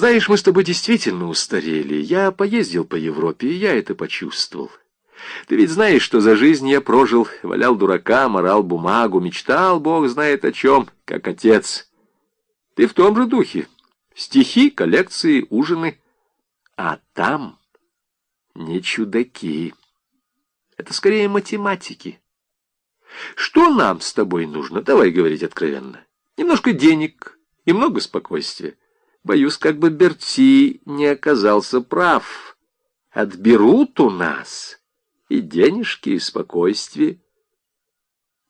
Знаешь, мы с тобой действительно устарели. Я поездил по Европе, и я это почувствовал. Ты ведь знаешь, что за жизнь я прожил, валял дурака, морал бумагу, мечтал, бог знает о чем, как отец. Ты в том же духе. Стихи, коллекции, ужины. А там не чудаки. Это скорее математики. Что нам с тобой нужно? Давай говорить откровенно. Немножко денег и много спокойствия. Боюсь, как бы Берти не оказался прав. Отберут у нас и денежки, и спокойствие.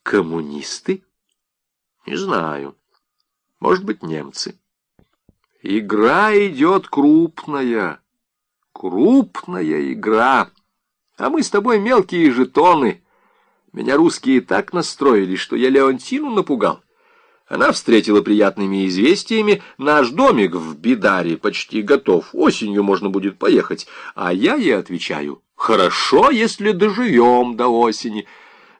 Коммунисты? Не знаю. Может быть, немцы. Игра идет крупная. Крупная игра. А мы с тобой мелкие жетоны. Меня русские так настроили, что я Леонтину напугал. Она встретила приятными известиями. Наш домик в Бидаре почти готов. Осенью можно будет поехать. А я ей отвечаю, хорошо, если доживем до осени.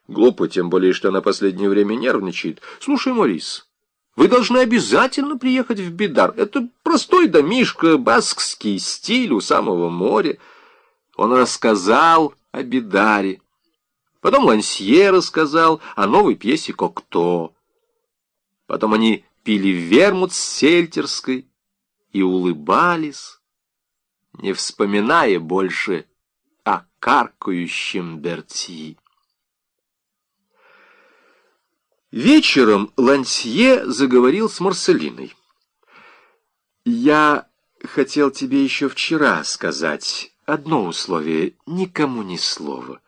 Глупо, тем более, что она последнее время нервничает. Слушай, Морис, вы должны обязательно приехать в Бидар. Это простой домишко, баскский стиль у самого моря. Он рассказал о Бидаре. Потом Лансье рассказал о новой пьесе «Кокто». Потом они пили вермут с сельтерской и улыбались, не вспоминая больше о каркающем Берти. Вечером Лансье заговорил с Марселиной. «Я хотел тебе еще вчера сказать одно условие, никому ни слова».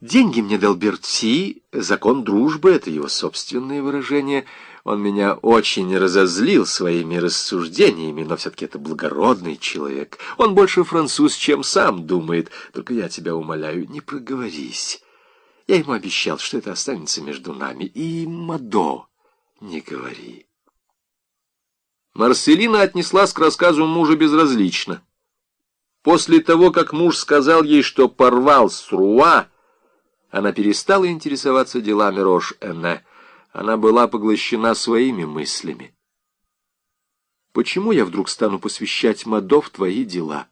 Деньги мне дал Берти, закон дружбы — это его собственное выражение. Он меня очень разозлил своими рассуждениями, но все-таки это благородный человек. Он больше француз, чем сам думает. Только я тебя умоляю, не проговорись. Я ему обещал, что это останется между нами. И Мадо не говори. Марселина отнеслась к рассказу мужа безразлично. После того, как муж сказал ей, что порвал с Руа, она перестала интересоваться делами Рош-Эне. Она была поглощена своими мыслями. Почему я вдруг стану посвящать Мадо в твои дела?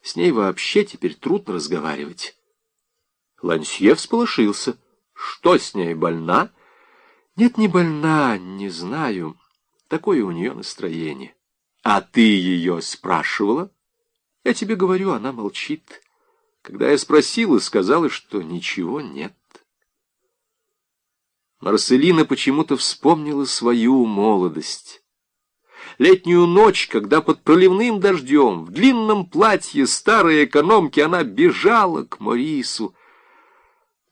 С ней вообще теперь трудно разговаривать. Лансье всполошился. Что с ней, больна? Нет, не больна, не знаю. Такое у нее настроение. А ты ее спрашивала? Я тебе говорю, она молчит. Когда я спросила, сказала, что ничего нет. Марселина почему-то вспомнила свою молодость. Летнюю ночь, когда под проливным дождем, в длинном платье старой экономки она бежала к Морису.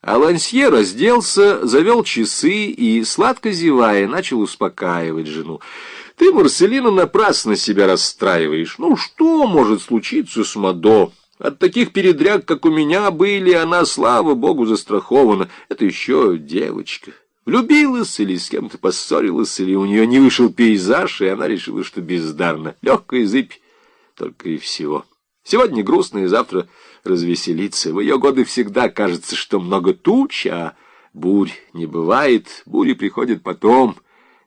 А Лансье разделся, завел часы и, сладко зевая, начал успокаивать жену. «Ты, Марселина, напрасно себя расстраиваешь. Ну, что может случиться с Мадо?» От таких передряг, как у меня были, она, слава богу, застрахована. Это еще девочка. Влюбилась или с кем-то поссорилась, или у нее не вышел пейзаж, и она решила, что бездарно. Легкая зыбь, только и всего. Сегодня грустно, и завтра развеселиться. В ее годы всегда кажется, что много туч, а бурь не бывает. Бури приходят потом,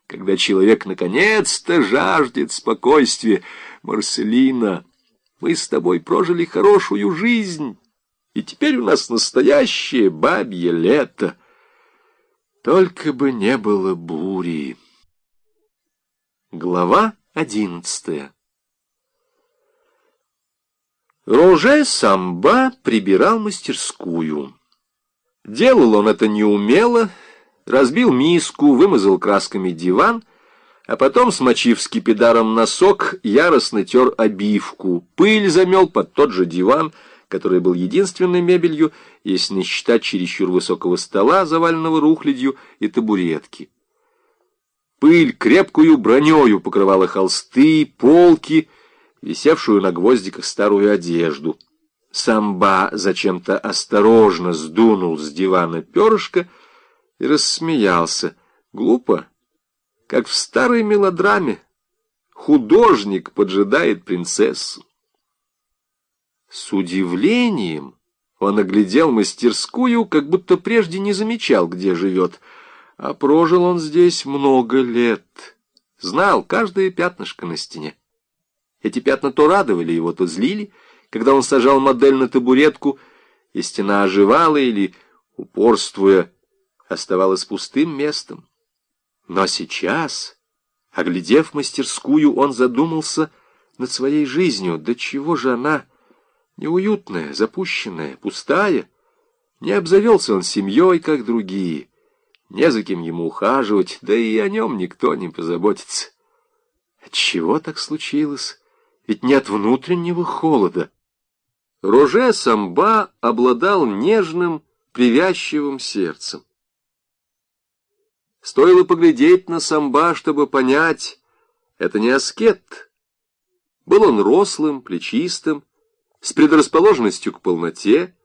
когда человек наконец-то жаждет спокойствия. Марселина... Мы с тобой прожили хорошую жизнь, и теперь у нас настоящее бабье лето. Только бы не было бури. Глава одиннадцатая Роже Самба прибирал мастерскую. Делал он это неумело, разбил миску, вымазал красками диван — а потом, смочив скипидаром носок, яростно тер обивку, пыль замел под тот же диван, который был единственной мебелью, если не считать чересчур высокого стола, заваленного рухлядью, и табуретки. Пыль крепкую бронею покрывала холсты, полки, висевшую на гвоздиках старую одежду. Самба зачем-то осторожно сдунул с дивана перышко и рассмеялся. Глупо? Как в старой мелодраме. Художник поджидает принцессу. С удивлением он оглядел мастерскую, как будто прежде не замечал, где живет, а прожил он здесь много лет, знал каждое пятнышко на стене. Эти пятна то радовали его, то злили, когда он сажал модель на табуретку, и стена оживала или, упорствуя, оставалась пустым местом. Но сейчас, оглядев мастерскую, он задумался над своей жизнью. Да чего же она неуютная, запущенная, пустая? Не обзавелся он семьей, как другие. Не за кем ему ухаживать, да и о нем никто не позаботится. Отчего так случилось? Ведь не от внутреннего холода. Роже Самба обладал нежным, привязчивым сердцем. Стоило поглядеть на Самба, чтобы понять, это не аскет. Был он рослым, плечистым, с предрасположенностью к полноте,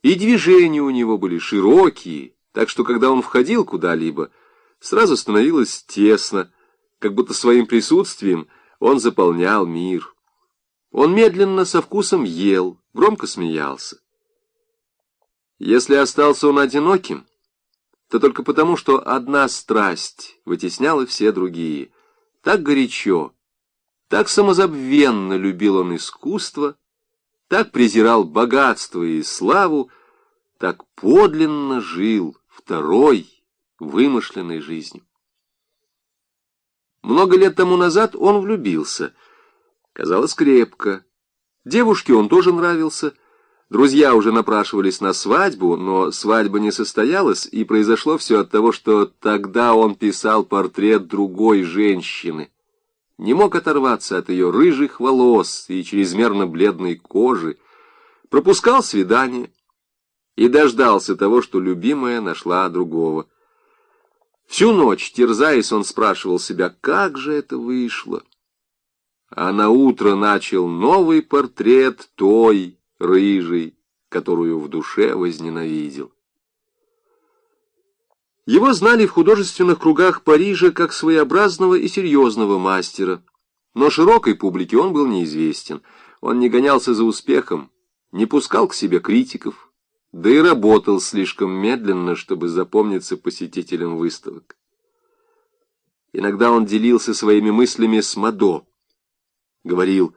и движения у него были широкие, так что, когда он входил куда-либо, сразу становилось тесно, как будто своим присутствием он заполнял мир. Он медленно, со вкусом ел, громко смеялся. Если остался он одиноким, то только потому, что одна страсть вытесняла все другие. Так горячо, так самозабвенно любил он искусство, так презирал богатство и славу, так подлинно жил второй вымышленной жизнью. Много лет тому назад он влюбился. Казалось, крепко. Девушке он тоже нравился. Друзья уже напрашивались на свадьбу, но свадьба не состоялась, и произошло все от того, что тогда он писал портрет другой женщины. Не мог оторваться от ее рыжих волос и чрезмерно бледной кожи, пропускал свидание и дождался того, что любимая нашла другого. Всю ночь, терзаясь, он спрашивал себя, как же это вышло. А на утро начал новый портрет той, рыжей, которую в душе возненавидел. Его знали в художественных кругах Парижа как своеобразного и серьезного мастера, но широкой публике он был неизвестен. Он не гонялся за успехом, не пускал к себе критиков, да и работал слишком медленно, чтобы запомниться посетителям выставок. Иногда он делился своими мыслями с Мадо. Говорил,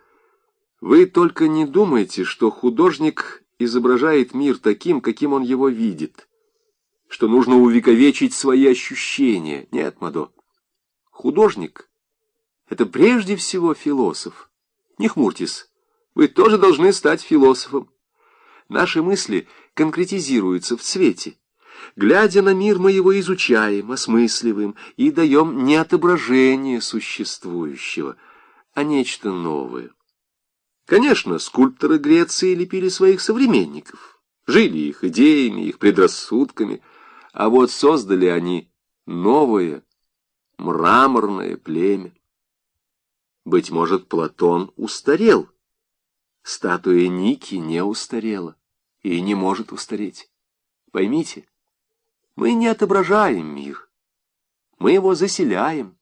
«Вы только не думайте, что художник изображает мир таким, каким он его видит, что нужно увековечить свои ощущения. Нет, Мадо, художник — это прежде всего философ. Не хмурьтесь, вы тоже должны стать философом. Наши мысли конкретизируются в цвете. Глядя на мир, мы его изучаем, осмысливаем и даем не отображение существующего, а нечто новое. Конечно, скульпторы Греции лепили своих современников, жили их идеями, их предрассудками, а вот создали они новое, мраморное племя. Быть может, Платон устарел, статуя Ники не устарела и не может устареть. Поймите, мы не отображаем мир, мы его заселяем.